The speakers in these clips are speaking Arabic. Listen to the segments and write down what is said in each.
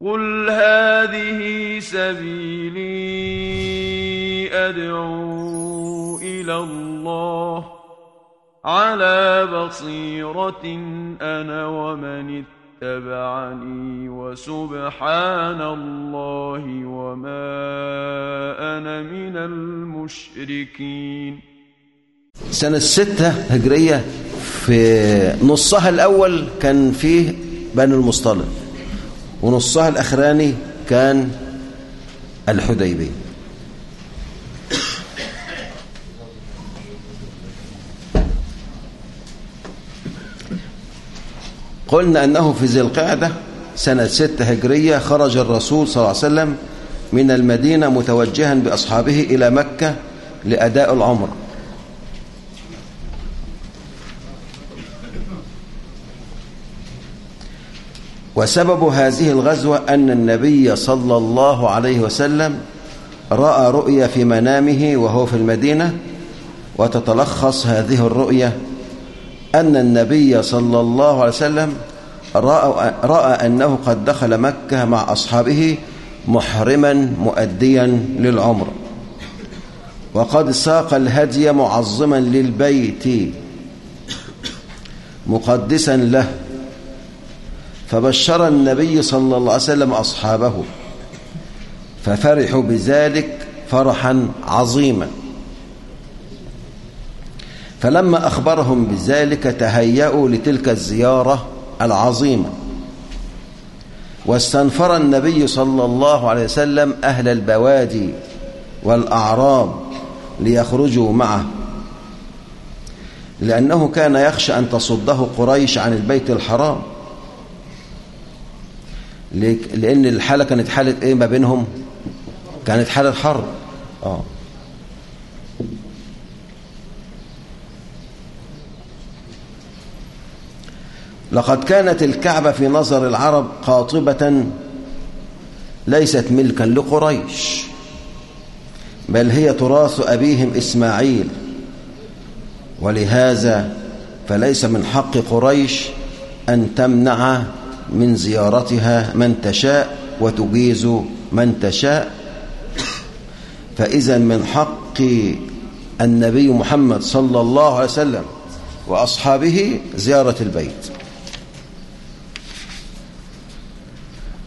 قل هذه سبيلي أدعو إلى الله على بصيرة أنا ومن اتبعني وسبحان الله وما أنا من المشركين. سنة ستة هجرية في نصها الأول كان فيه بني المصطلق ونصها الأخراني كان الحديبية قلنا أنه في ذي القعدة سنة ستة هجرية خرج الرسول صلى الله عليه وسلم من المدينة متوجها بأصحابه إلى مكة لأداء العمر. وسبب هذه الغزوة أن النبي صلى الله عليه وسلم رأى رؤيا في منامه وهو في المدينة وتتلخص هذه الرؤيا أن النبي صلى الله عليه وسلم رأى, رأى أنه قد دخل مكة مع أصحابه محرما مؤديا للعمر. وقد ساق الهدي معظما للبيت مقدسا له. فبشر النبي صلى الله عليه وسلم أصحابه. ففرحوا بذلك فرحا عظيما. فلما أخبرهم بذلك تهيأوا لتلك الزيارة العظيمة. واستنفر النبي صلى الله عليه وسلم أهل البوادي والأعراب ليخرجوا معه. لأنه كان يخشى أن تصده قريش عن البيت الحرام. لأن الحالة كانت حالة إيه ما بينهم كانت حالة حرب آه. لقد كانت الكعبة في نظر العرب قاطبة ليست ملكا لقريش بل هي تراث أبيهم إسماعيل ولهذا فليس من حق قريش أن تمنع من زيارتها من تشاء وتجيز من تشاء. فإذا من حق النبي محمد صلى الله عليه وسلم وأصحابه زيارة البيت.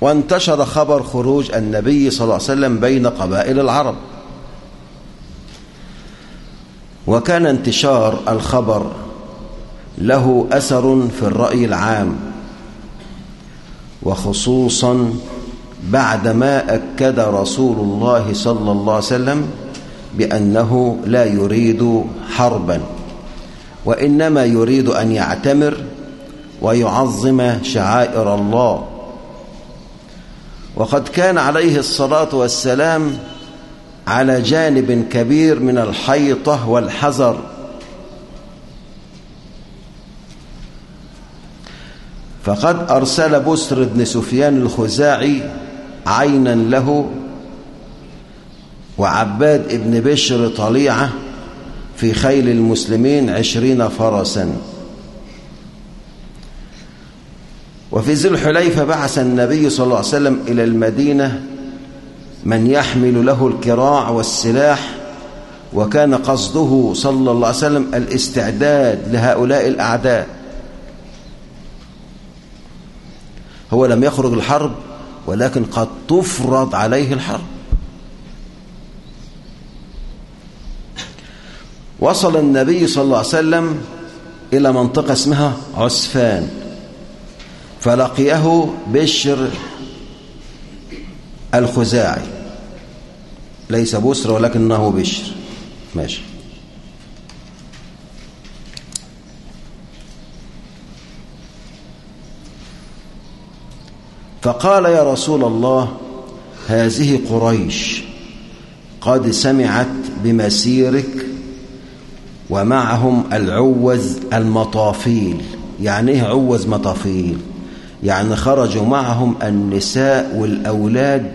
وانتشر خبر خروج النبي صلى الله عليه وسلم بين قبائل العرب. وكان انتشار الخبر له أثر في الرأي العام. وخصوصا بعدما أكد رسول الله صلى الله عليه وسلم بأنه لا يريد حربا وإنما يريد أن يعتمر ويعظم شعائر الله. وقد كان عليه الصلاة والسلام على جانب كبير من الحيطة والحذر فقد أرسل بسر بن سفيان الخزاعي عينا له وعباد بن بشر طليعة في خيل المسلمين عشرين فرسا. وفي ذي الحليفة بعث النبي صلى الله عليه وسلم إلى المدينة من يحمل له الكراع والسلاح وكان قصده صلى الله عليه وسلم الاستعداد لهؤلاء الأعداء. هو لم يخرج الحرب ولكن قد تفرض عليه الحرب. وصل النبي صلى الله عليه وسلم إلى منطقة اسمها عسفان فلقيه بشر الخزاعي. ليس بسر ولكنه بشر. ماشي. فقال يا رسول الله هذه قريش قد سمعت بمسيرك ومعهم العوز المطافيل. يعني إيه عوز مطافيل؟ يعني خرجوا معهم النساء والأولاد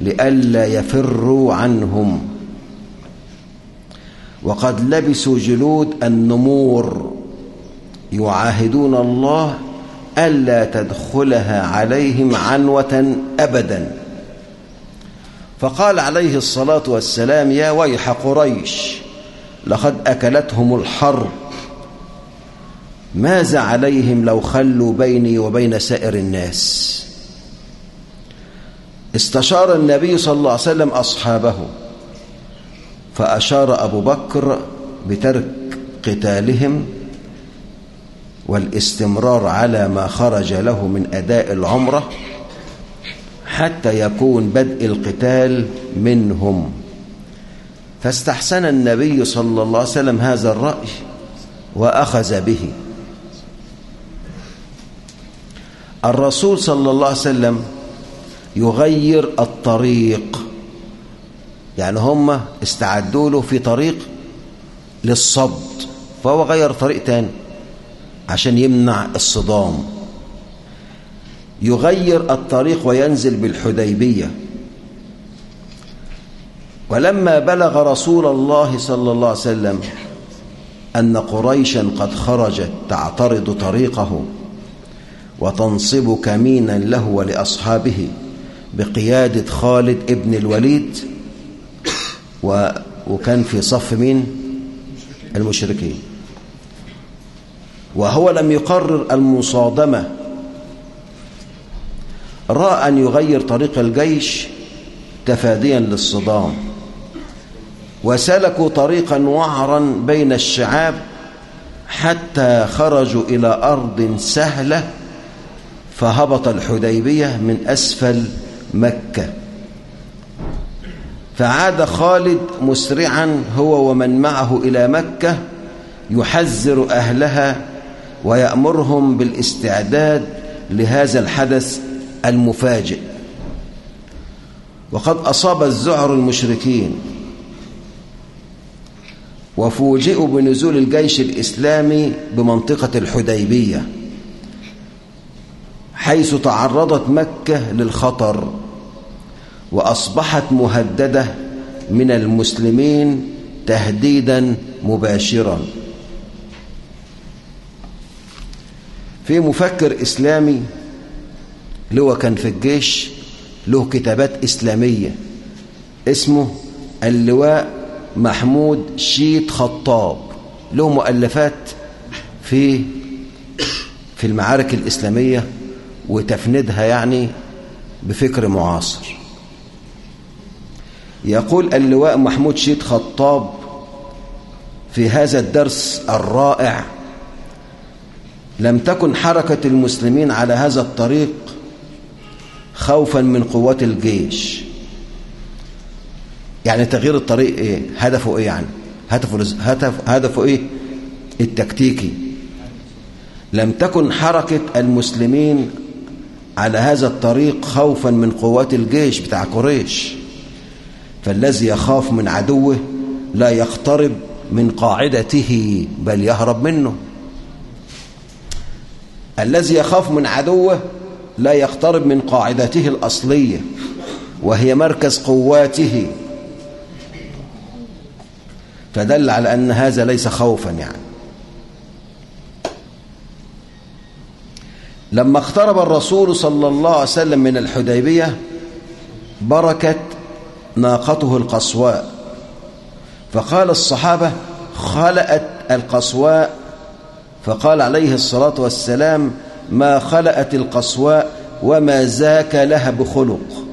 لئلا يفروا عنهم. وقد لبسوا جلود النمور يعاهدون الله ألا تدخلها عليهم عنوة أبدا. فقال عليه الصلاة والسلام يا ويح قريش لقد أكلتهم الحرب. ماذا عليهم لو خلوا بيني وبين سائر الناس؟ استشار النبي صلى الله عليه وسلم أصحابه فأشار أبو بكر بترك قتالهم والاستمرار على ما خرج له من أداء العمرة حتى يكون بدء القتال منهم. فاستحسن النبي صلى الله عليه وسلم هذا الرأي وأخذ به. الرسول صلى الله عليه وسلم يغير الطريق يعني هم استعدوا له في طريق للصد فهو غير طريق تاني. عشان يمنع الصدام. يغير الطريق وينزل بالحديبية. ولما بلغ رسول الله صلى الله عليه وسلم أن قريشا قد خرجت تعترض طريقه وتنصب كمينا له ولأصحابه بقيادة خالد ابن الوليد. وكان في صف مين؟ المشركين. وهو لم يقرر المصادمة. رأى أن يغير طريق الجيش تفاديا للصدام. وسلكوا طريقا وعرا بين الشعاب حتى خرجوا إلى أرض سهلة فهبط الحديبية من أسفل مكة. فعاد خالد مسرعا هو ومن معه إلى مكة يحذر أهلها ويأمرهم بالاستعداد لهذا الحدث المفاجئ. وقد أصاب الزعر المشركين وفوجئوا بنزول الجيش الإسلامي بمنطقة الحديبية حيث تعرضت مكة للخطر وأصبحت مهددة من المسلمين تهديدا مباشرا. في مفكر إسلامي اللي هو كان في الجيش له كتابات إسلامية اسمه اللواء محمود شيت خطاب. له مؤلفات في في المعارك الإسلامية وتفندها يعني بفكر معاصر. يقول اللواء محمود شيت خطاب في هذا الدرس الرائع لم تكن حركة المسلمين على هذا الطريق خوفا من قوات الجيش. يعني تغيير الطريق إيه؟ هدفه إيه يعني؟ هدفه هدف هدفه إيه؟ التكتيكي. لم تكن حركة المسلمين على هذا الطريق خوفا من قوات الجيش بتاع قريش. فالذي يخاف من عدوه لا يقترب من قاعدته بل يهرب منه. الذي يخاف من عدوه لا يقترب من قاعدته الأصلية وهي مركز قواته. فدل على أن هذا ليس خوفا يعني. لما اقترب الرسول صلى الله عليه وسلم من الحديبية بركت ناقته القصواء. فقال الصحابة خلأت القصواء فقال عليه الصلاة والسلام ما خلأت القصواء وما ذاك لها بخلق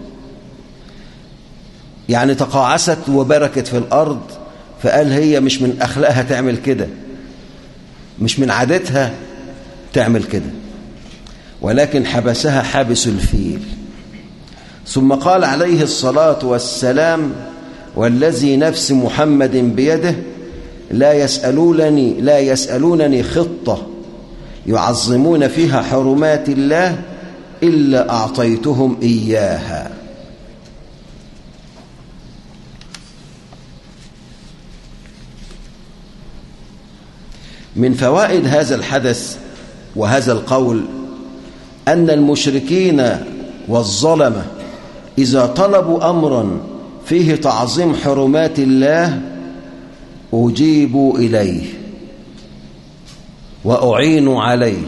يعني تقاعست وبركت في الأرض فقال هي مش من أخلاقها تعمل كده مش من عادتها تعمل كده. ولكن حبسها حابس الفيل. ثم قال عليه الصلاة والسلام والذي نفس محمد بيده لا يسألونني لا يسألونني خطة يعظمون فيها حرمات الله إلا أعطيتهم إياها. من فوائد هذا الحدث وهذا القول أن المشركين والظلمة إذا طلبوا أمرا فيه تعظيم حرمات الله أجيب إليه وأعين عليه.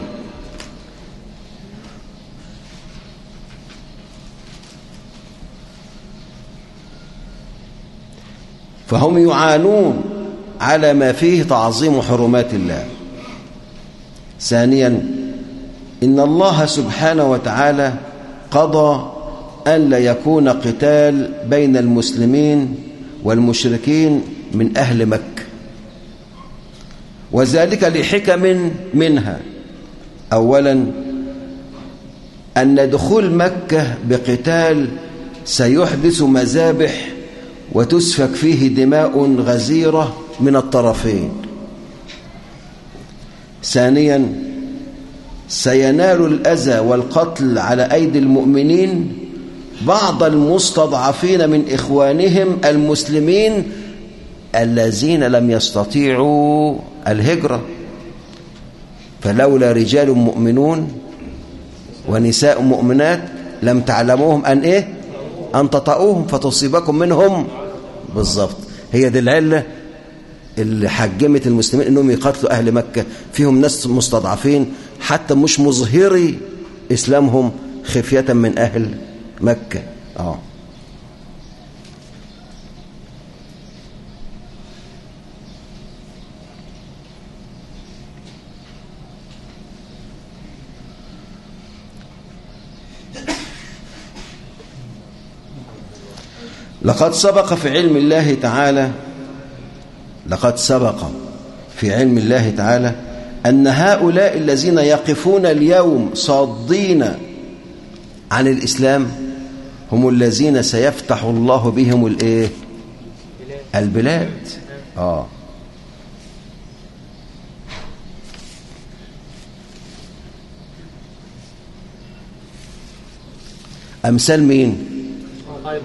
فهم يعانون على ما فيه تعظيم حرمات الله. ثانيا إن الله سبحانه وتعالى قضى أن لا يكون قتال بين المسلمين والمشركين من أهل مكة. وذلك لحكم منها. أولا أن دخول مكة بقتال سيحدث مذابح وتسفك فيه دماء غزيرة من الطرفين. ثانيا سينال الأذى والقتل على أيدي المؤمنين بعض المستضعفين من إخوانهم المسلمين الذين لم يستطيعوا الهجرة. فلولا رجال مؤمنون ونساء مؤمنات لم تعلموهم أن إيه؟ أن تطأوهم فتصيبكم منهم. بالضبط. هي دي العلة اللي حجمت المسلمين إنهم يقاتلوا أهل مكة. فيهم ناس مستضعفين حتى مش مظهري إسلامهم خفية من أهل مكة. آه. لقد سبق في علم الله تعالى لقد سبق في علم الله تعالى أن هؤلاء الذين يقفون اليوم صادين عن الإسلام هم الذين سيفتح الله بهم الإيه؟ البلاد. آه. أمثال مين؟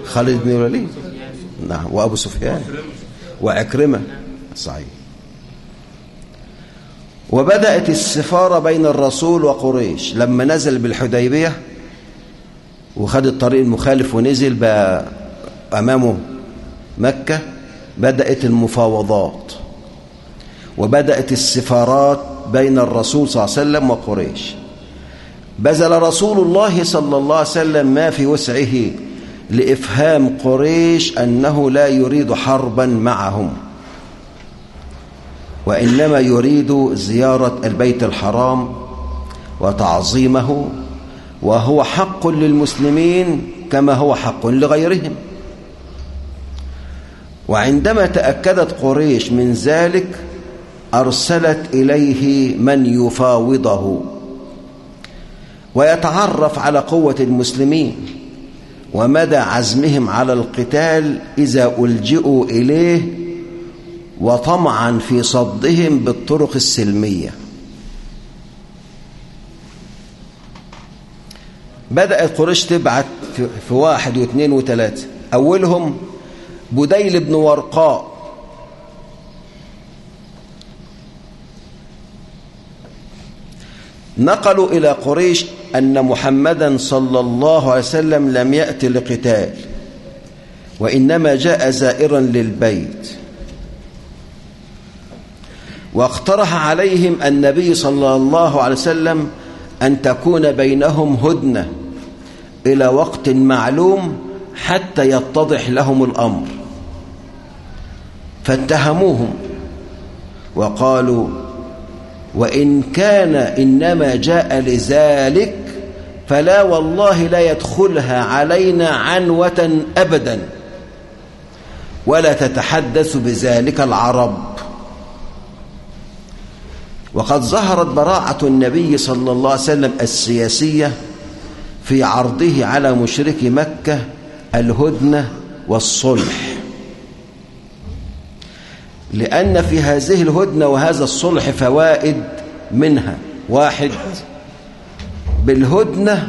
خالد بن الوليد. نعم. وأبو سفيان. وعكرمة. صحيح. وبدأت السفارة بين الرسول وقريش لما نزل بالحديبية وخد الطريق المخالف ونزل بقى أمامه مكة بدأت المفاوضات. وبدأت السفارات بين الرسول صلى الله عليه وسلم وقريش. بذل رسول الله صلى الله عليه وسلم ما في وسعه لإفهام قريش أنه لا يريد حربا معهم وإنما يريد زيارة البيت الحرام وتعظيمه وهو حق للمسلمين كما هو حق لغيرهم. وعندما تأكدت قريش من ذلك أرسلت إليه من يفاوضه ويتعرف على قوة المسلمين. ومدى عزمهم على القتال إذا ألجئوا إليه وطمعا في صدهم بالطرق السلمية. بدأت قريش تبعت في واحد واثنين وثلاثة أولهم بديل بن ورقاء. نقلوا إلى قريش أن محمدا صلى الله عليه وسلم لم يأتي لقتال وإنما جاء زائرا للبيت. واقترح عليهم النبي صلى الله عليه وسلم أن تكون بينهم هدنة إلى وقت معلوم حتى يتضح لهم الأمر. فاتهموهم وقالوا وإن كان إنما جاء لذلك فلا والله لا يدخلها علينا عنوة أبدا. ولا تتحدث بذلك العرب. وقد ظهرت براعة النبي صلى الله عليه وسلم السياسية في عرضه على مشرك مكة الهدنة والصلح. لأن في هذه الهدنة وهذا الصلح فوائد منها. واحد بالهدنة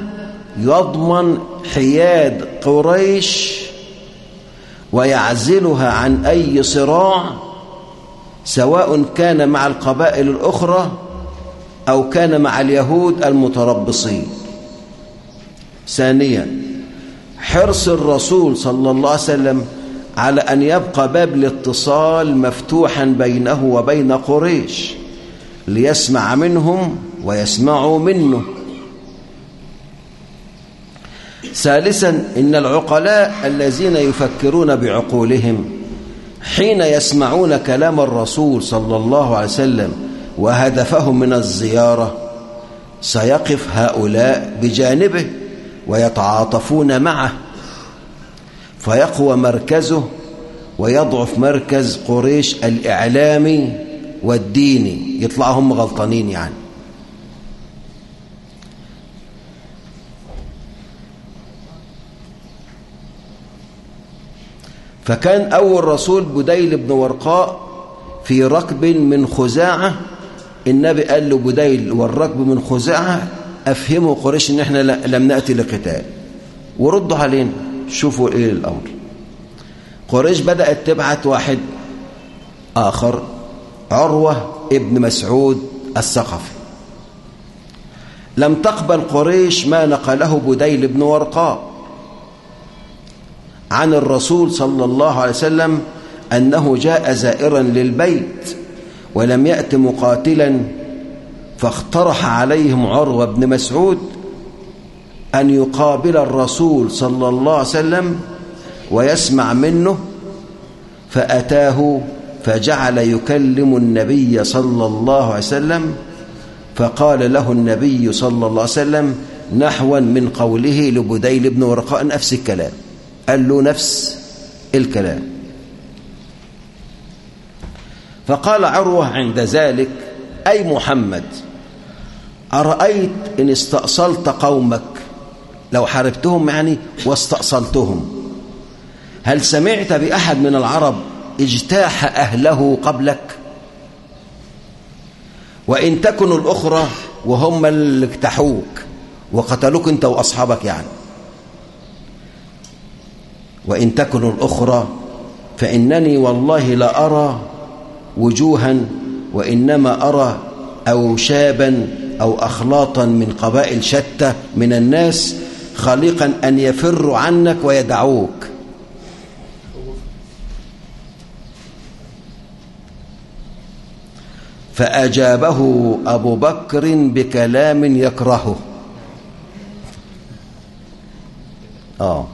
يضمن حياد قريش ويعزلها عن أي صراع سواء كان مع القبائل الأخرى أو كان مع اليهود المتربصين. ثانيا حرص الرسول صلى الله عليه وسلم على أن يبقى باب الاتصال مفتوحا بينه وبين قريش ليسمع منهم ويسمعوا منه. ثالثا إن العقلاء الذين يفكرون بعقولهم حين يسمعون كلام الرسول صلى الله عليه وسلم وهدفهم من الزيارة سيقف هؤلاء بجانبه ويتعاطفون معه فيقوى مركزه ويضعف مركز قريش الإعلامي والديني يطلعوا هم غلطانين يعني. فكان أول رسول بديل بن ورقاء في ركب من خزاعة. النبي قال له بديل والركب من خزاعة أفهموا قريش إن إحنا لم نأتي لقتال. وردوا علينا شوفوا إيه الأمر. قريش بدأت تبعت واحد آخر عروة ابن مسعود الثقفي. لم تقبل قريش ما نقله بديل بن ورقاء. عن الرسول صلى الله عليه وسلم أنه جاء زائرا للبيت ولم يأت مقاتلا فاقترح عليهم عروة بن مسعود أن يقابل الرسول صلى الله عليه وسلم ويسمع منه فأتاه فجعل يكلم النبي صلى الله عليه وسلم فقال له النبي صلى الله عليه وسلم نحوا من قوله لبديل بن ورقاء نفس الكلام قال له نفس الكلام. فقال عروة عند ذلك أي محمد أرأيت إن استأصلت قومك؟ لو حاربتهم يعني واستأصلتهم. هل سمعت بأحد من العرب اجتاح أهله قبلك؟ وإن تكن الأخرى وهم اللي اجتاحوك وقتلوك أنت وأصحابك يعني. وإن تكن الأخرى فإنني والله لا أرى وجوها وإنما أرى أو شابا أو أخلاطا من قبائل شتى من الناس خليقا أن يفروا عنك ويدعوك. فأجابه أبو بكر بكلام يكرهه. آه.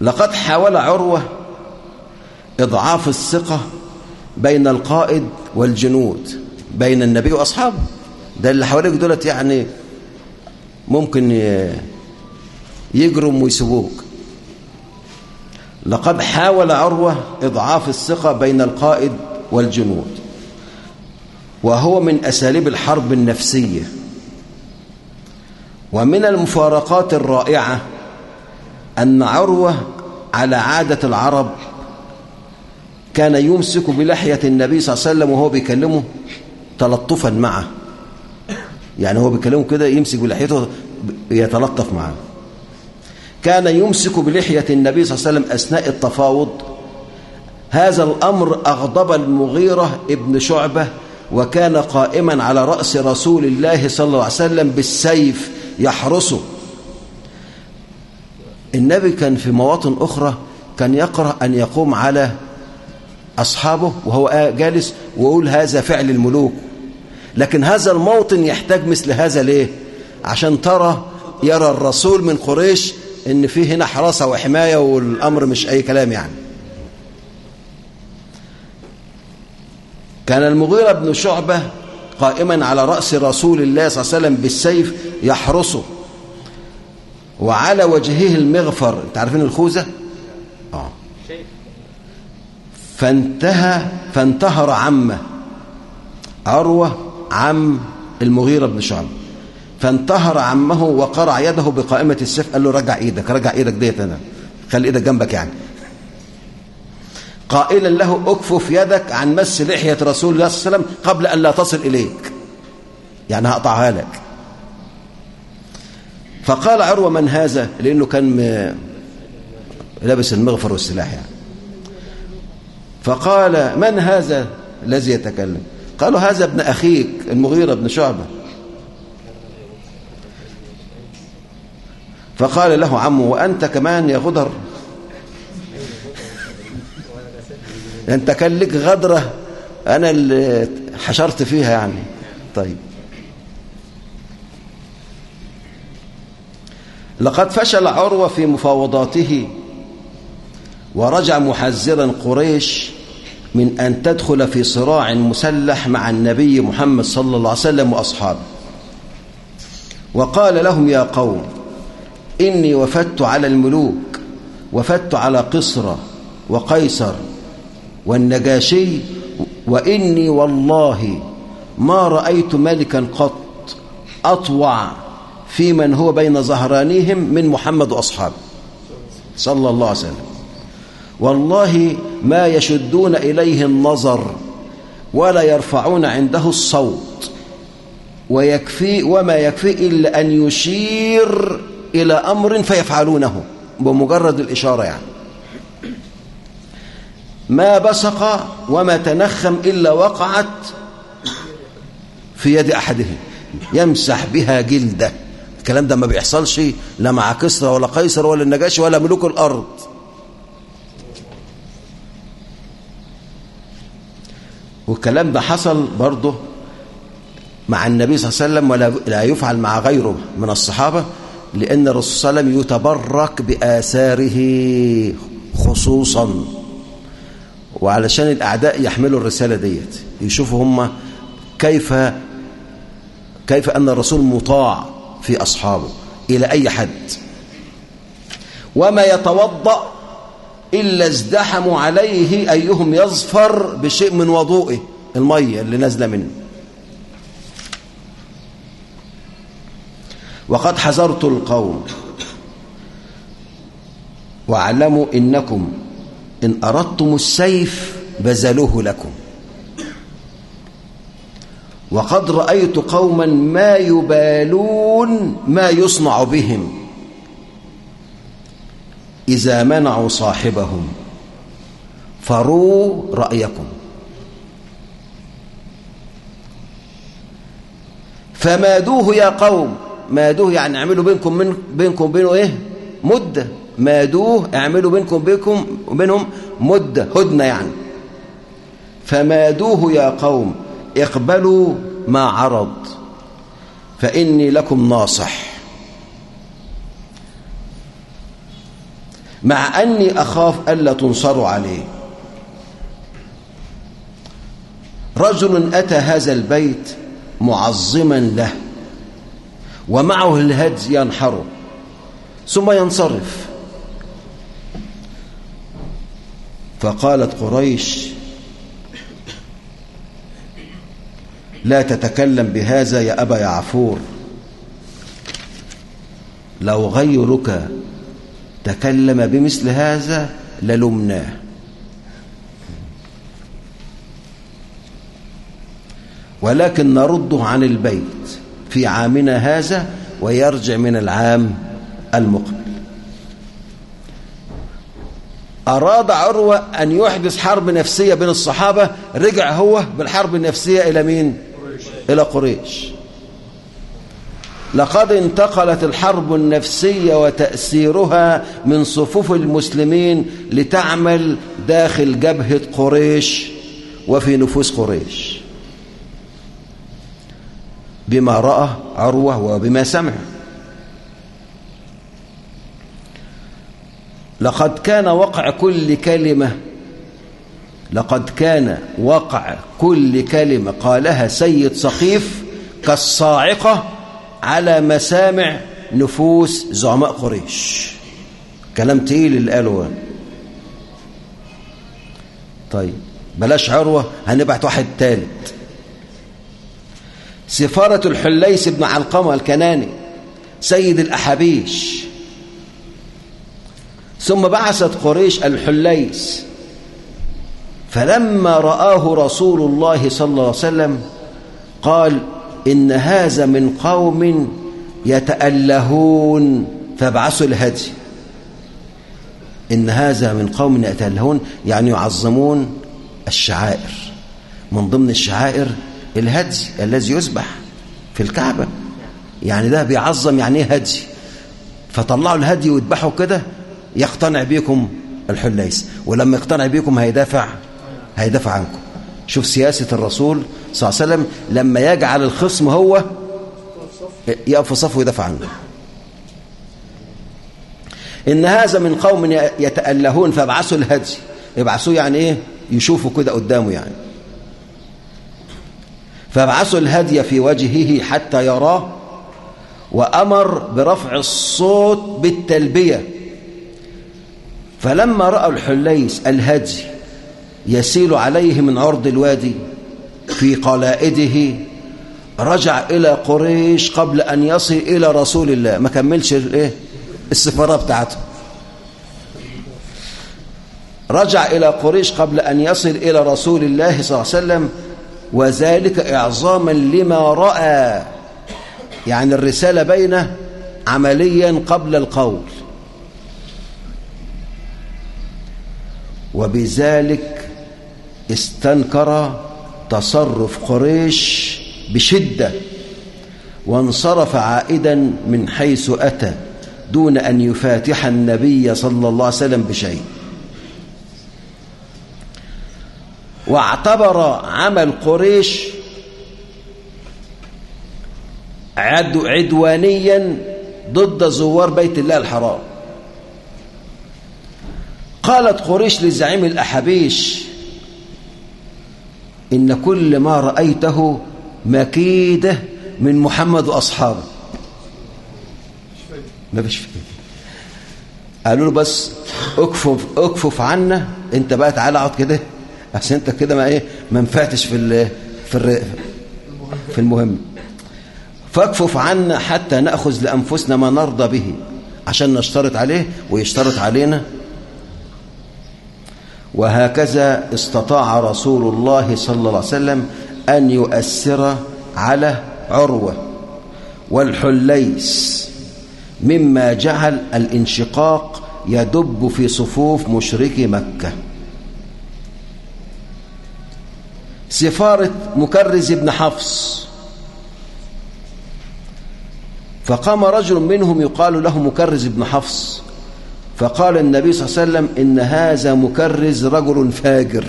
لقد حاول عروة إضعاف الثقة بين القائد والجنود بين النبي وأصحابه. ده اللي حواليك دولت يعني ممكن يجرم ويسيبوك لقد حاول عروة إضعاف الثقة بين القائد والجنود وهو من أساليب الحرب النفسية. ومن المفارقات الرائعة أن عروة على عادة العرب كان يمسك بلحية النبي صلى الله عليه وسلم وهو بيكلمه تلطفا معه. يعني هو بيكلمه كده يمسك بلحيته يتلطف معه. كان يمسك بلحية النبي صلى الله عليه وسلم أثناء التفاوض. هذا الأمر أغضب المغيرة ابن شعبة وكان قائما على رأس رسول الله صلى الله عليه وسلم بالسيف يحرسه. النبي كان في مواطن أخرى كان يقرأ أن يقوم على أصحابه وهو جالس ويقول هذا فعل الملوك. لكن هذا الموطن يحتاج مثل هذا ليه؟ عشان ترى يرى الرسول من قريش إن في هنا حراسة وحماية والأمر مش أي كلام يعني. كان المغيرة بن شعبة قائما على رأس رسول الله صلى الله عليه وسلم بالسيف يحرسه. وعلى وجهه المغفر. انت عارفين الخوذة؟ آه. فانتهى فانتهر عمه. عروة عم المغيرة بن شعبة. فانتهر عمه وقرع يده بقائمة السيف قال له رجع إيدك رجع إيدك ديت أنا. خلي إيدك جنبك يعني. قائلا له أكفف يدك عن مس لحية رسول الله صلى الله عليه وسلم قبل أن لا تصل إليك. يعني هقطعها لك. فقال عروة من هذا؟ لأنه كان لابس المغفر والسلاح يعني. فقال من هذا الذي يتكلم؟ قالوا هذا ابن أخيك المغيرة بن شعبة. فقال له عمه وأنت كمان يا غدر؟ أنت كان لك غدرة أنا اللي حشرت فيها يعني. طيب. لقد فشل عروة في مفاوضاته ورجع محذرا قريش من أن تدخل في صراع مسلح مع النبي محمد صلى الله عليه وسلم وأصحابه. وقال لهم يا قوم إني وفدت على الملوك وفدت على قصر وقيصر والنجاشي وإني والله ما رأيت ملكا قط أطوع في من هو بين ظهرانيهم من محمد وأصحابه. صلى الله عليه وسلم. والله ما يشدون إليه النظر ولا يرفعون عنده الصوت ويكفي وما يكفي إلا أن يشير إلى أمر فيفعلونه بمجرد الإشارة يعني. ما بصق وما تنخم إلا وقعت في يد أحدهم. يمسح بها جلده. الكلام ده ما بيحصلش لا مع كسرى ولا قيصر ولا النجاشي ولا ملوك الأرض. والكلام ده حصل برضه مع النبي صلى الله عليه وسلم ولا لا يفعل مع غيره من الصحابة لأن الرسول صلى الله عليه وسلم يتبرك بآثاره خصوصا. وعلشان الأعداء يحملوا الرسالة ديت يشوفوا هم كيف كيف أن الرسول مطاع. في أصحابه إلى أي حد. وما يتوضأ إلا ازدحموا عليه أيهم يظفر بشيء من وضوئه المية اللي نازلة منه. وقد حذرت القوم واعلموا إنكم إن أردتم السيف بذلوه لكم. وقد رأيت قوما ما يبالون ما يصنع بهم إذا منعوا صاحبهم فروا رأيكم. فمادوه يا قوم مادوه يعني اعملوا بينكم من بينكم وبينه إيه؟ مدة. مادوه اعملوا بينكم بينكم وبينهم مدة هدنة يعني. فمادوه يا قوم اقبلوا ما عرض فإني لكم ناصح. مع أني أخاف ألا تنصروا عليه. رجل أتى هذا البيت معظما له ومعه الهدي ينحره ثم ينصرف. فقالت قريش لا تتكلم بهذا يا أبا يعفور. لو غيرك تكلم بمثل هذا للمناه. ولكن نرده عن البيت في عامنا هذا ويرجع من العام المقبل. أراد عروة أن يحدث حرب نفسية بين الصحابة رجع هو بالحرب النفسية إلى مين؟ إلى قريش. لقد انتقلت الحرب النفسية وتأثيرها من صفوف المسلمين لتعمل داخل جبهة قريش وفي نفوس قريش. بما رأى عروة وبما سمع. لقد كان وقع كل كلمة لقد كان وقع كل كلمة قالها سيد سقيف كالصاعقة على مسامع نفوس زعماء قريش. كلام تقيل اللي طيب بلاش عروة هنبعت واحد ثالث سفارة الحليس بن علقمة الكناني سيد الأحابيش. ثم بعثت قريش الحليس فلما رآه رسول الله صلى الله عليه وسلم قال إن هذا من قوم يتألهون فابعثوا الهدي. إن هذا من قوم يتألهون يعني يعظمون الشعائر. من ضمن الشعائر الهدي الذي يذبح في الكعبة. يعني ده بيعظم يعني إيه هدي. فطلعوا الهدي ويذبحوا كده يقتنع بيكم الحليس. ولما يقتنع بيكم هيدافع هيدافع عنكم. شوف سياسة الرسول صلى الله عليه وسلم لما يجعل الخصم هو يقف في صفه ويدافع عنه. إن هذا من قوم يتألهون فابعثوا الهدي. ابعثوه يعني إيه؟ يشوفوا كده قدامه يعني. فابعثوا الهدي في وجهه حتى يراه وأمر برفع الصوت بالتلبية. فلما رأى الحليس الهدي يسيل عليه من عرض الوادي في قلائده رجع إلى قريش قبل أن يصل إلى رسول الله. ما كملش الايه السفارة بتاعته. رجع إلى قريش قبل أن يصل إلى رسول الله صلى الله عليه وسلم وذلك إعظاما لما رأى. يعني الرسالة بينه عمليا قبل القول. وبذلك استنكر تصرف قريش بشدة وانصرف عائدا من حيث أتى دون أن يفاتح النبي صلى الله عليه وسلم بشيء. واعتبر عمل قريش عدوانيا ضد زوار بيت الله الحرام. قالت قريش لزعيم الأحابيش إن كل ما رأيته مكيدة من محمد وأصحابه. ما فيش فيه. قالوا له بس اكفف اكفف عنا انت بقى تعالى اقعد كده. عشان انت كده ما إيه ما نفعتش في ال في ال في المهم. فاكفف عنا حتى نأخذ لأنفسنا ما نرضى به عشان نشترط عليه ويشترط علينا. وهكذا استطاع رسول الله صلى الله عليه وسلم أن يؤثر على عروة والحليس مما جعل الانشقاق يدب في صفوف مشركي مكة. سفارة مكرز بن حفص فقام رجل منهم يقال له مكرز بن حفص. فقال النبي صلى الله عليه وسلم إن هذا مكرز رجل فاجر.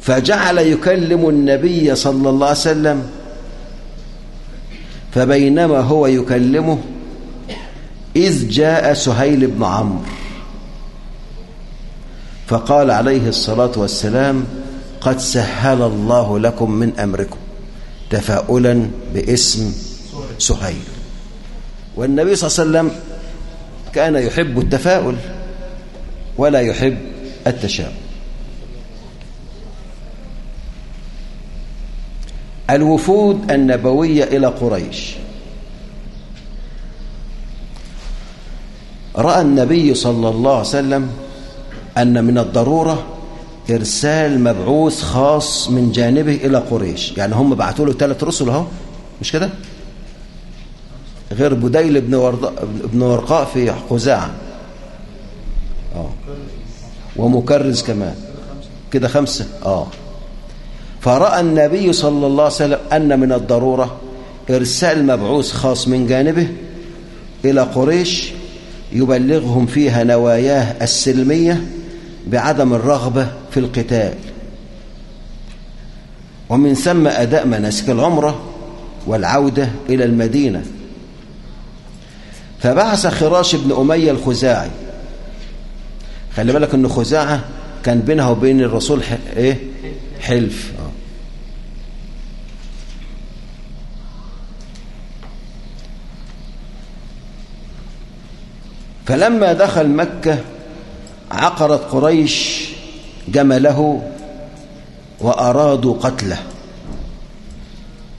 فجعل يكلم النبي صلى الله عليه وسلم فبينما هو يكلمه إذ جاء سهيل بن عمرو. فقال عليه الصلاة والسلام قد سهل الله لكم من أمركم تفاؤلا باسم سهيل. والنبي صلى الله عليه وسلم كان يحب التفاؤل ولا يحب التشاؤم. الوفود النبوية إلى قريش. رأى النبي صلى الله عليه وسلم أن من الضرورة إرسال مبعوث خاص من جانبه إلى قريش. يعني هم بعثوا له ثلاث رسل أهو مش كده؟ غير بديل بن, ورد... بن ورقاء في خزاعة آه. ومكرز كمان. كده خمسة. آه. فرأى النبي صلى الله عليه وسلم أن من الضرورة إرسال مبعوث خاص من جانبه إلى قريش يبلغهم فيها نواياه السلمية بعدم الرغبة في القتال. ومن ثم أداء مناسك العمرة والعودة إلى المدينة. فبعث خراش بن أمية الخزاعي خلي بالك أن خزاعة كان بينها وبين الرسول. إيه؟ حلف فلما دخل مكة عقرت قريش جمله وأرادوا قتله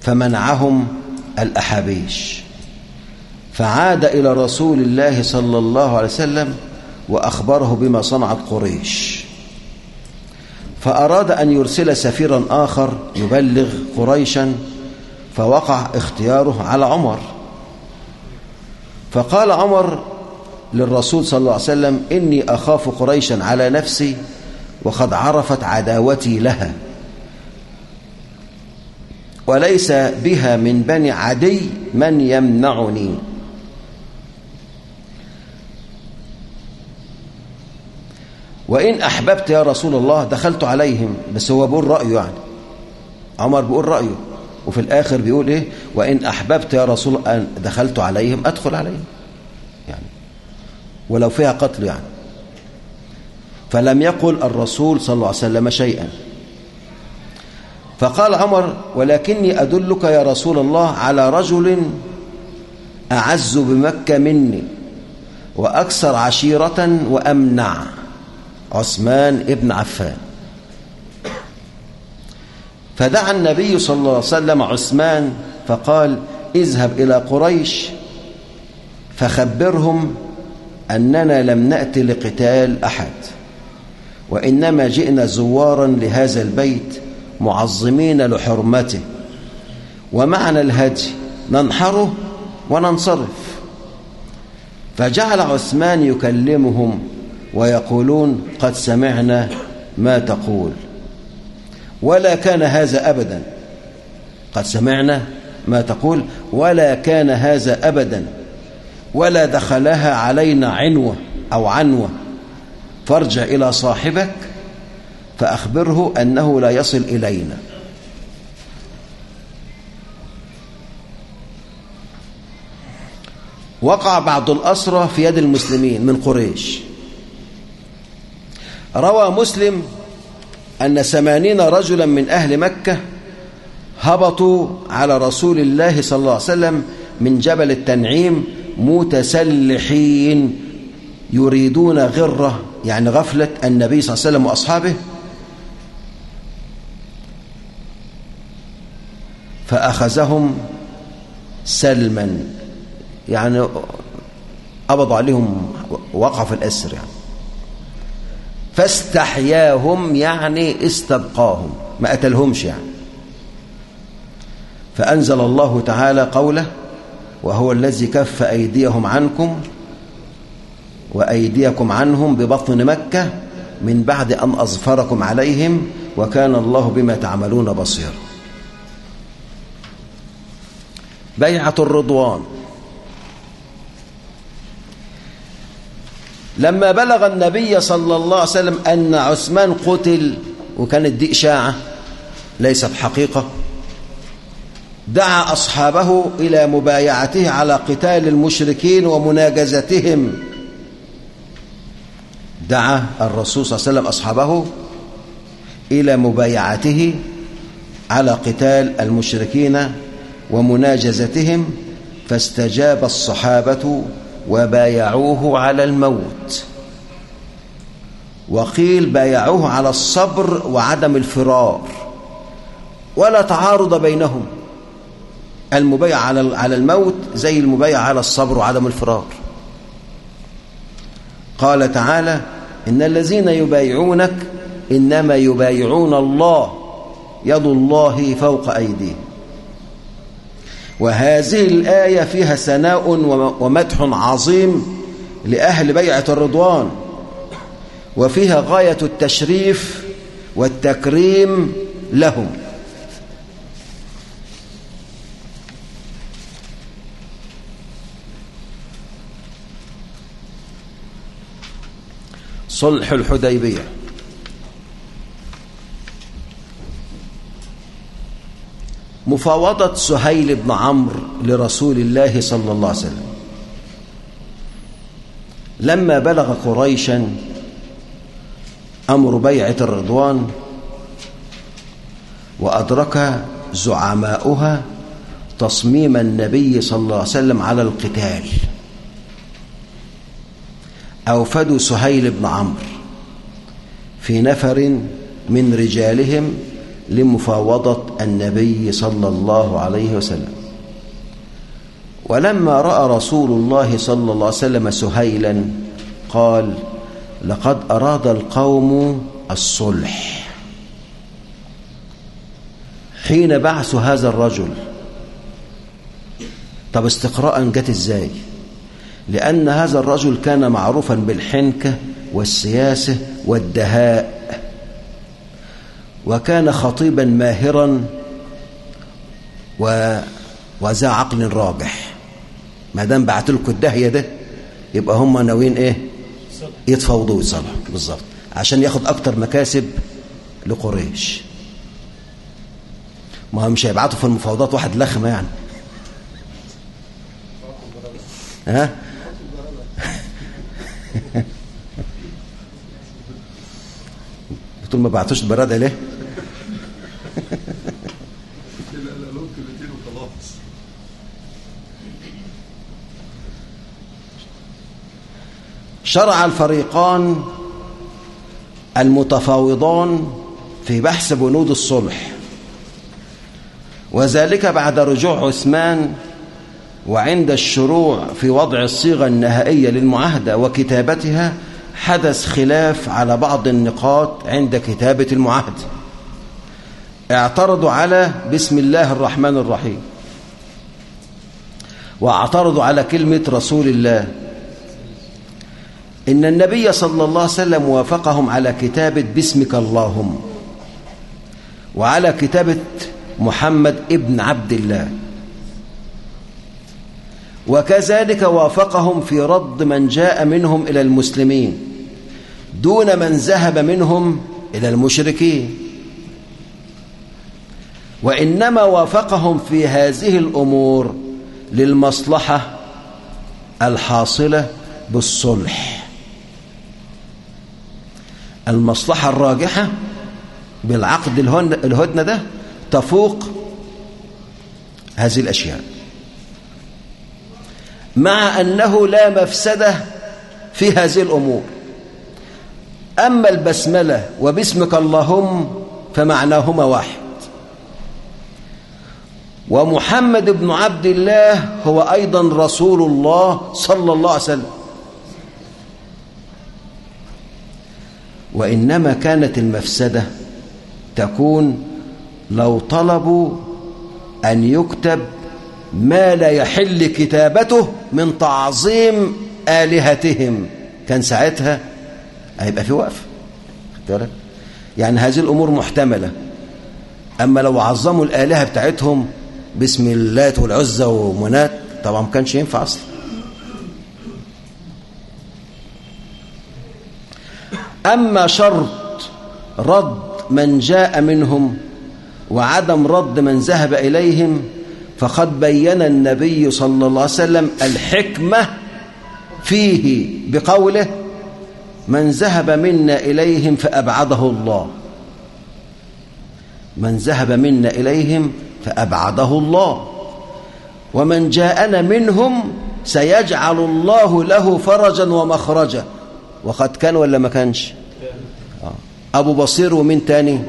فمنعهم الأحابيش فعاد إلى رسول الله صلى الله عليه وسلم وأخبره بما صنعت قريش. فأراد أن يرسل سفيرا آخر يبلغ قريشا فوقع اختياره على عمر. فقال عمر للرسول صلى الله عليه وسلم إني أخاف قريشا على نفسي وقد عرفت عداوتي لها. وليس بها من بني عدي من يمنعني. وإن أحببت يا رسول الله دخلت عليهم. بس هو بيقول رأيه يعني. عمر بيقول رأيه. وفي الآخر بيقول إيه؟ وإن أحببت يا رسول أن دخلت عليهم أدخل عليهم. ولو فيها قتل يعني. فلم يقل الرسول صلى الله عليه وسلم شيئا. فقال عمر ولكني أدلك يا رسول الله على رجل أعز بمكة مني وأكثر عشيرة وأمنع. عثمان ابن عفان. فدعا النبي صلى الله عليه وسلم عثمان فقال اذهب إلى قريش فخبرهم أننا لم نأتي لقتال أحد وإنما جئنا زوارا لهذا البيت معظمين لحرمته ومعنى الهدي ننحره وننصرف. فجعل عثمان يكلمهم ويقولون قد سمعنا ما تقول. ولا كان هذا أبدا. قد سمعنا ما تقول ولا كان هذا أبدا. ولا دخلها علينا عنوة أو عنوة. فارجع إلى صاحبك فأخبره أنه لا يصل إلينا. وقع بعض الأسرى في يد المسلمين من قريش. روى مسلم أن ثمانين رجلا من أهل مكة هبطوا على رسول الله صلى الله عليه وسلم من جبل التنعيم متسلحين يريدون غرة يعني غفلة النبي صلى الله عليه وسلم وأصحابه. فأخذهم سلما يعني قبضوا عليهم وقع في الأسر يعني. فاستحياهم يعني استبقاهم ما قتلهمش يعني. فأنزل الله تعالى قوله وهو الذي كف أيديهم عنكم وأيديكم عنهم ببطن مكة من بعد أن أظفركم عليهم وكان الله بما تعملون بصيرا. بيعة الرضوان. لما بلغ النبي صلى الله عليه وسلم أن عثمان قتل وكانت دي إشاعة ليست حقيقة دعا أصحابه إلى مبايعته على قتال المشركين ومناجزتهم. دعا الرسول صلى الله عليه وسلم أصحابه إلى مبايعته على قتال المشركين ومناجزتهم فاستجاب الصحابة وبايعوه على الموت. وقيل بايعوه على الصبر وعدم الفرار. ولا تعارض بينهم. المبايع على الموت زي المبايع على الصبر وعدم الفرار. قال تعالى إن الذين يبايعونك إنما يبايعون الله يد الله فوق أيديهم. وهذه الآية فيها ثناء ومدح عظيم لأهل بيعة الرضوان وفيها غاية التشريف والتكريم لهم. صلح الحديبية. مفاوضة سهيل بن عمرو لرسول الله صلى الله عليه وسلم. لما بلغ قريشا أمر بيعة الرضوان وأدرك زعماؤها تصميم النبي صلى الله عليه وسلم على القتال. أوفدوا سهيل بن عمرو في نفر من رجالهم لمفاوضة النبي صلى الله عليه وسلم. ولما رأى رسول الله صلى الله عليه وسلم سهيلا قال لقد أراد القوم الصلح. حين بعثوا هذا الرجل طب استقراء جت إزاي؟ لأن هذا الرجل كان معروفا بالحنكة والسياسة والدهاء. وكان خطيبا ماهرا و... وذا عقل راجح ما دام بعت لكم الدهية ده يبقى هم ناويين إيه؟ يتفاوضوا ويتصالحوا. بالظبط عشان ياخد أكتر مكاسب لقريش. ما هم مش هيبعتوا في المفاوضات واحد لخمة يعني. ها؟ بتقول ما بعتوش البراد ليه؟ شرع الفريقان المتفاوضان في بحث بنود الصلح وذلك بعد رجوع عثمان وعند الشروع في وضع الصيغة النهائية للمعاهدة وكتابتها حدث خلاف على بعض النقاط عند كتابة المعاهدة اعترضوا على بسم الله الرحمن الرحيم واعترضوا على كلمة رسول الله إن النبي صلى الله عليه وسلم وافقهم على كتابة باسمك اللهم وعلى كتابة محمد ابن عبد الله. وكذلك وافقهم في رد من جاء منهم إلى المسلمين دون من ذهب منهم إلى المشركين. وإنما وافقهم في هذه الأمور للمصلحة الحاصلة بالصلح. المصلحة الراجحة بالعقد الهدنة ده تفوق هذه الأشياء. مع أنه لا مفسدة في هذه الأمور. أما البسملة وباسمك اللهم فمعناهما واحد. ومحمد بن عبد الله هو أيضا رسول الله صلى الله عليه وسلم. وإنما كانت المفسدة تكون لو طلبوا أن يكتب ما لا يحل كتابته من تعظيم آلهتهم. كان ساعتها هيبقى في وقف. يعني هذه الأمور محتملة. أما لو عظموا الآلهة بتاعتهم باسم اللات والعزة ومنات طبعا ما كانش ينفع أصلا. أما شرط رد من جاء منهم وعدم رد من ذهب إليهم فقد بين النبي صلى الله عليه وسلم الحكمة فيه بقوله من ذهب منا إليهم فأبعده الله. من ذهب منا إليهم فأبعده الله. ومن جاءنا منهم سيجعل الله له فرجا ومخرجا. وقد كان ولا ما كانش؟ أبو بصير ومين تاني؟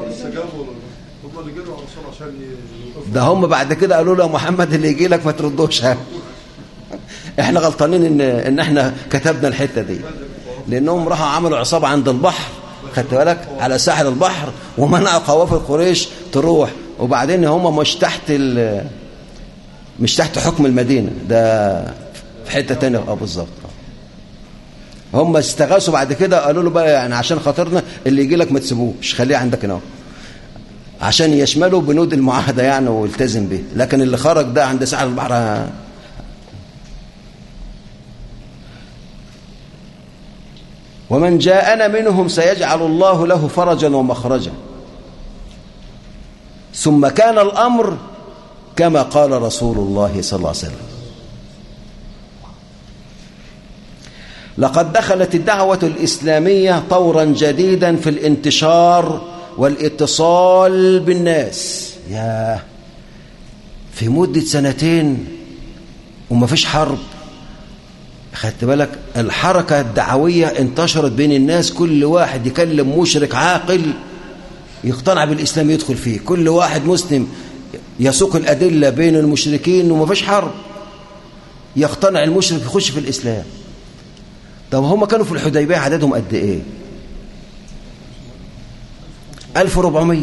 ده هم بعد كده قالوا له يا محمد اللي يجي لك ما تردوش. إحنا غلطانين ان إن إحنا كتبنا الحتة دي. لأنهم راحوا عملوا عصابة عند البحر. خدت بالك؟ على ساحل البحر. ومنعوا قوافل قريش تروح. وبعدين هم مش تحت مش تحت حكم المدينة. ده في حتة ثانية آه بالظبط هم استغاثوا بعد كده قالوا له بقى يعني عشان خاطرنا اللي يجي لك ما تسيبوش خليه عندك هنا عشان يشملوا بنود المعاهدة يعني والتزم به لكن اللي خرج ده عند ساحل البحر ومن جاءنا منهم سيجعل الله له فرجا ومخرجا. ثم كان الأمر كما قال رسول الله صلى الله عليه وسلم. لقد دخلت الدعوة الإسلامية طورا جديدا في الانتشار والاتصال بالناس. يا في مدة سنتين وما فيش حرب. خدت بالك؟ الحركة الدعوية انتشرت بين الناس كل واحد يكلم مشرك عاقل يقتنع بالإسلام يدخل فيه. كل واحد مسلم يسوق الأدلة بين المشركين وما فيش حرب. يقتنع المشرك يخش في الإسلام. طب هم كانوا في الحديبية عددهم قد إيه؟ 1400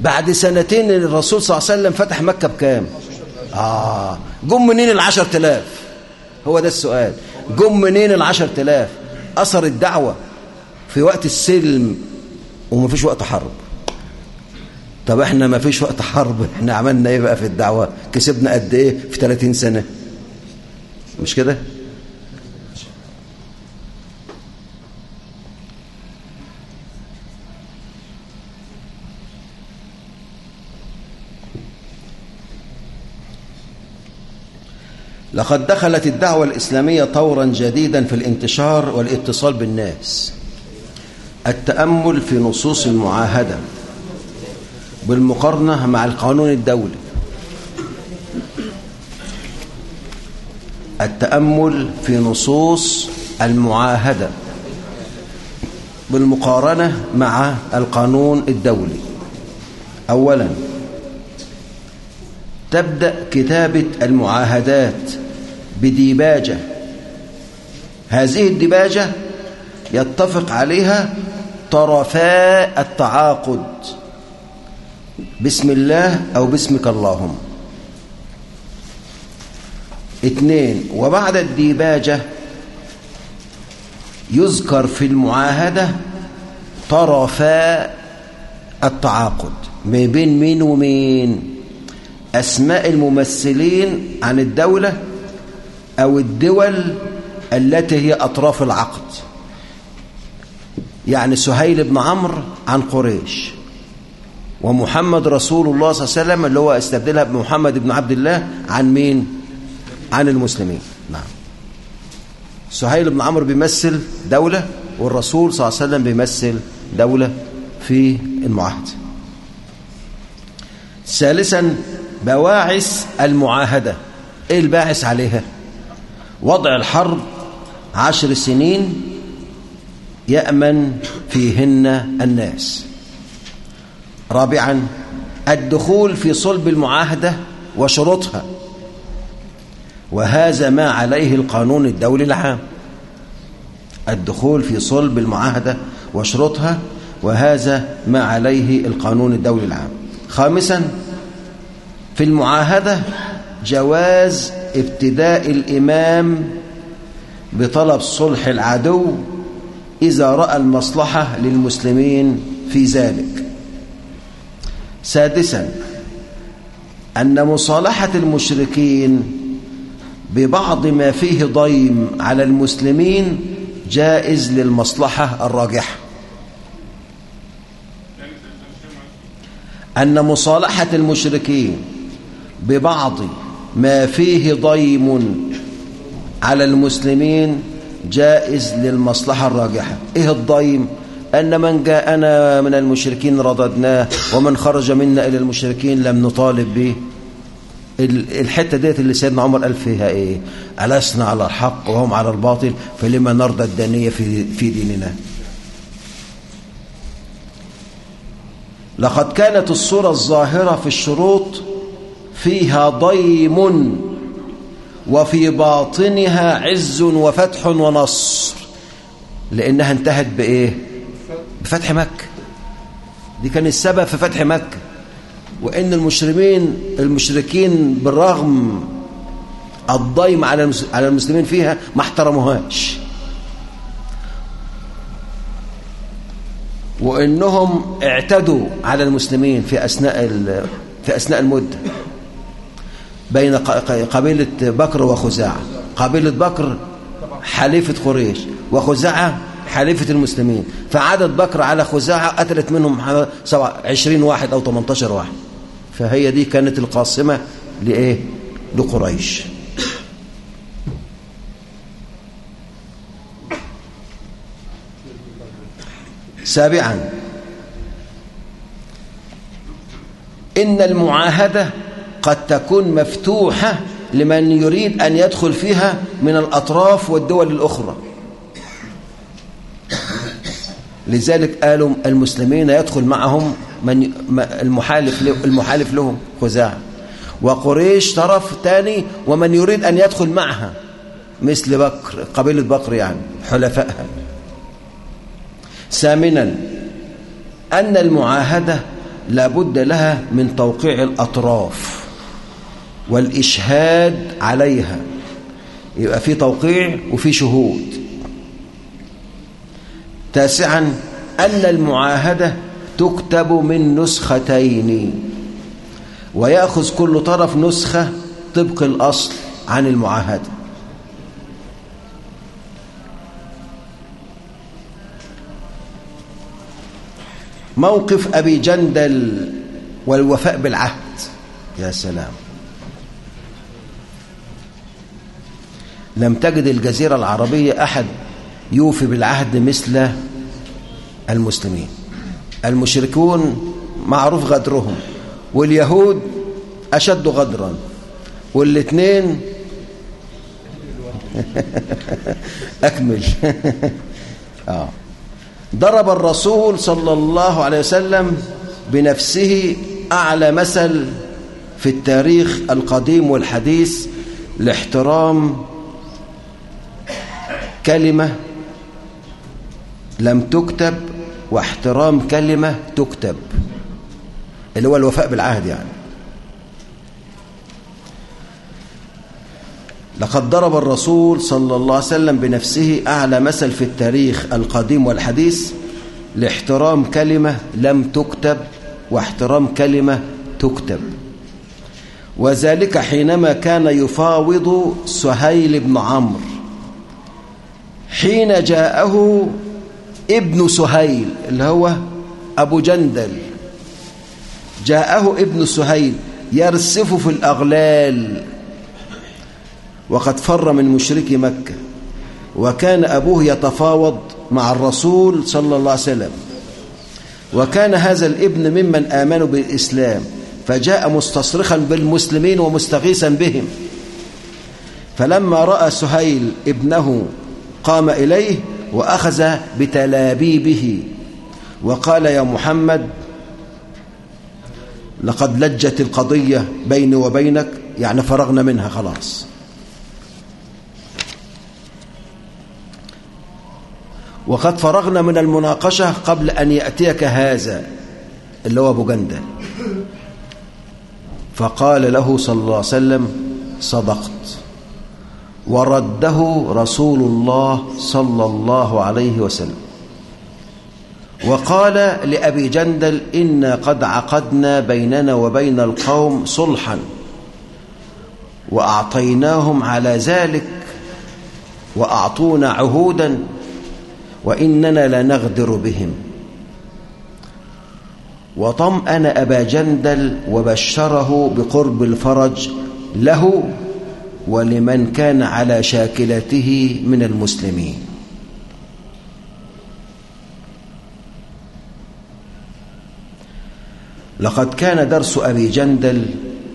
بعد سنتين الرسول صلى الله عليه وسلم فتح مكة بكام؟ آه. جم منين العشر تلاف هو ده السؤال. جم منين العشر تلاف أثر الدعوة في وقت السلم وما فيش وقت حرب. طب إحنا ما فيش وقت حرب إحنا عملنا إيه بقى في الدعوة؟ كسبنا قد إيه؟ في 30 سنة. مش كده؟ لقد دخلت الدعوة الإسلامية طورا جديدا في الانتشار والاتصال بالناس. التأمل في نصوص المعاهدة بالمقارنة مع القانون الدولي. التأمل في نصوص المعاهدة بالمقارنة مع القانون الدولي. أولا تبدأ كتابة المعاهدات بديباجة. هذه الديباجة يتفق عليها طرفا التعاقد. بسم الله أو باسمك اللهم. اثنين وبعد الديباجة يذكر في المعاهدة طرفا التعاقد. ما بين مين ومين؟ أسماء الممثلين عن الدولة أو الدول التي هي أطراف العقد. يعني سهيل بن عمرو عن قريش. ومحمد رسول الله صلى الله عليه وسلم اللي هو استبدلها بمحمد بن عبد الله عن مين؟ عن المسلمين. نعم. سهيل بن عمرو بيمثل دولة والرسول صلى الله عليه وسلم بيمثل دولة في المعاهدة. ثالثا بواعث المعاهدة. إيه الباعث عليها؟ وضع الحرب عشر سنين يأمن فيهن الناس. رابعا الدخول في صلب المعاهدة وشروطها. وهذا ما عليه القانون الدولي العام. الدخول في صلب المعاهدة وشروطها وهذا ما عليه القانون الدولي العام. خامسا في المعاهدة جواز ابتداء الإمام بطلب صلح العدو إذا رأى المصلحة للمسلمين في ذلك. سادسا أن مصالحة المشركين ببعض ما فيه ضيم على المسلمين جائز للمصلحة الراجحة. أن مصالحة المشركين ببعض ما فيه ضيم على المسلمين جائز للمصلحة الراجحة. إيه الضيم؟ أن من جاءنا من المشركين رددناه ومن خرج منا إلى المشركين لم نطالب به. الحتة ديت اللي سيدنا عمر قال فيها إيه؟ ألسنا على الحق وهم على الباطل فلما نرضى الدانية في, في ديننا. لقد كانت الصورة الظاهرة في الشروط فيها ضيم وفي باطنها عز وفتح ونصر. لأنها انتهت بإيه؟ بفتح مكة. دي كان السبب في فتح مكة. وإن المشرمين المشركين بالرغم الضيم على المسلمين فيها ما احترموهاش. وإنهم اعتدوا على المسلمين في أثناء في أثناء المدة. بين قبيلة بكر وخزاعة. قبيلة بكر حليفة قريش وخزاعة حليفة المسلمين. فعدد بكر على خزاعة قتلت منهم 20 واحد أو 18 واحد. فهي دي كانت القاصمة لإيه؟ لقريش. سابعا. إن المعاهدة قد تكون مفتوحة لمن يريد أن يدخل فيها من الأطراف والدول الأخرى. لذلك قالوا المسلمين يدخل معهم من المحالف المحالف لهم خزاعة. وقريش طرف ثاني ومن يريد أن يدخل معها مثل بكر قبيلة بكر يعني حلفائها. ثامنا أن المعاهدة لابد لها من توقيع الأطراف. والإشهاد عليها. يبقى في توقيع وفي شهود. تاسعا أن المعاهدة تكتب من نسختين ويأخذ كل طرف نسخة طبق الأصل عن المعاهدة. موقف أبي جندل والوفاء بالعهد. يا سلام. لم تجد الجزيرة العربية أحد يوفي بالعهد مثل المسلمين المشركون معروف غدرهم واليهود أشد غدرا والاثنين أكمل آه. ضرب الرسول صلى الله عليه وسلم بنفسه أعلى مثل في التاريخ القديم والحديث لاحترام كلمة لم تكتب واحترام كلمة تكتب اللي هو الوفاء بالعهد يعني. لقد ضرب الرسول صلى الله عليه وسلم بنفسه أعلى مثل في التاريخ القديم والحديث لاحترام كلمة لم تكتب واحترام كلمة تكتب. وذلك حينما كان يفاوض سهيل بن عمرو. حين جاءه ابن سهيل اللي هو أبو جندل. جاءه ابن سهيل يرسف في الأغلال. وقد فر من مشركي مكة. وكان أبوه يتفاوض مع الرسول صلى الله عليه وسلم. وكان هذا الابن ممن آمنوا بالإسلام فجاء مستصرخا بالمسلمين ومستغيثا بهم. فلما رأى سهيل ابنه قام إليه وأخذ بتلابيبه. وقال يا محمد لقد لجت القضية بيني وبينك يعني فرغنا منها خلاص. وقد فرغنا من المناقشة قبل أن يأتيك هذا اللي هو أبو جندل. فقال له صلى الله عليه وسلم صدقت. ورده رسول الله صلى الله عليه وسلم. وقال لأبي جندل إنا قد عقدنا بيننا وبين القوم صلحا وأعطيناهم على ذلك وأعطونا عهودا وإننا لنغدر بهم. وطمأن أبا جندل وبشره بقرب الفرج له ولمن كان على شاكلته من المسلمين. لقد كان درس أبي جندل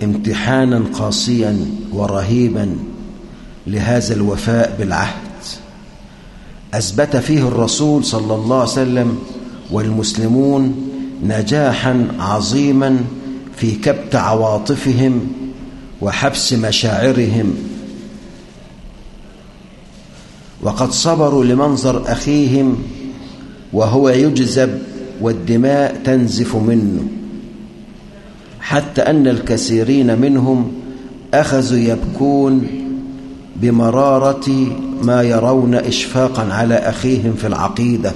امتحانا قاسيا ورهيبا لهذا الوفاء بالعهد. أثبت فيه الرسول صلى الله عليه وسلم والمسلمون نجاحا عظيما في كبت عواطفهم وحبس مشاعرهم. وقد صبروا لمنظر أخيهم وهو يجذب والدماء تنزف منه حتى أن الكثيرين منهم أخذوا يبكون بمرارة ما يرون إشفاقا على أخيهم في العقيدة.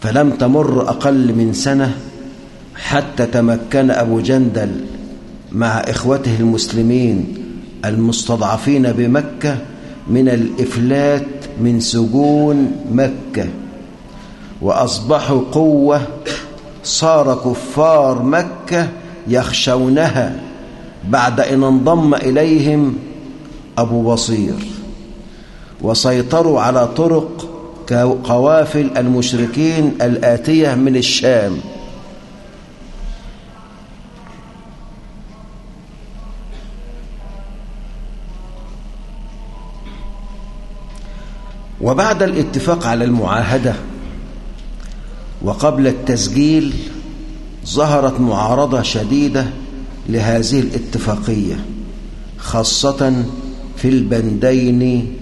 فلم تمر أقل من سنة حتى تمكن أبو جندل مع إخوته المسلمين المستضعفين بمكة من الإفلات من سجون مكة وأصبحوا قوة صار كفار مكة يخشونها بعد أن انضم إليهم أبو بصير. وسيطروا على طرق قوافل المشركين الآتية من الشام. وبعد الاتفاق على المعاهدة وقبل التسجيل ظهرت معارضة شديدة لهذه الاتفاقية خاصة في البندين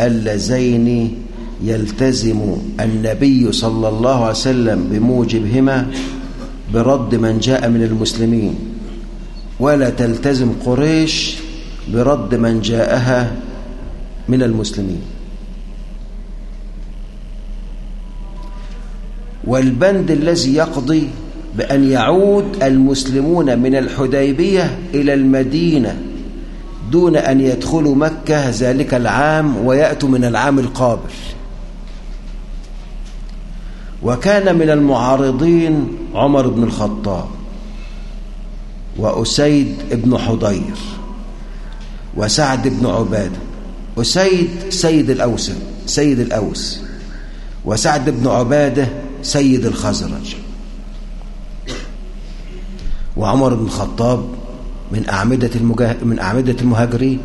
اللذين يلتزم النبي صلى الله عليه وسلم بموجبهما برد من جاء من المسلمين ولا تلتزم قريش برد من جاءها من المسلمين. والبند الذي يقضي بأن يعود المسلمون من الحديبية إلى المدينة دون أن يدخلوا مكة ذلك العام ويأتوا من العام القابل. وكان من المعارضين عمر بن الخطاب وأسيد بن حضير وسعد بن عبادة وسيد سيد الأوس سيد الأوس وسعد بن عبادة سيد الخزرج. وعمر بن الخطاب من أعمدة المجاه... من أعمدة المهاجرين.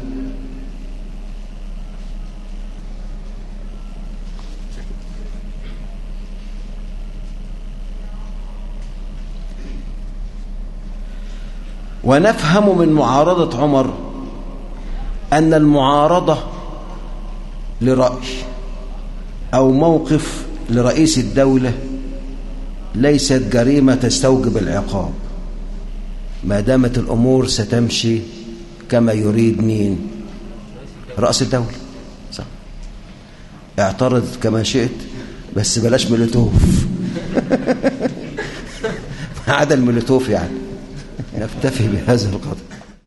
ونفهم من معارضة عمر أن المعارضة لرأي أو موقف لرئيس الدولة ليست جريمة تستوجب العقاب. ما دامت الأمور ستمشي كما يريد مين؟ رأس الدولة. صح. اعترض كما شئت بس بلاش ملتوف ما عدا الملتوف يعني. نكتفي بهذا القدر.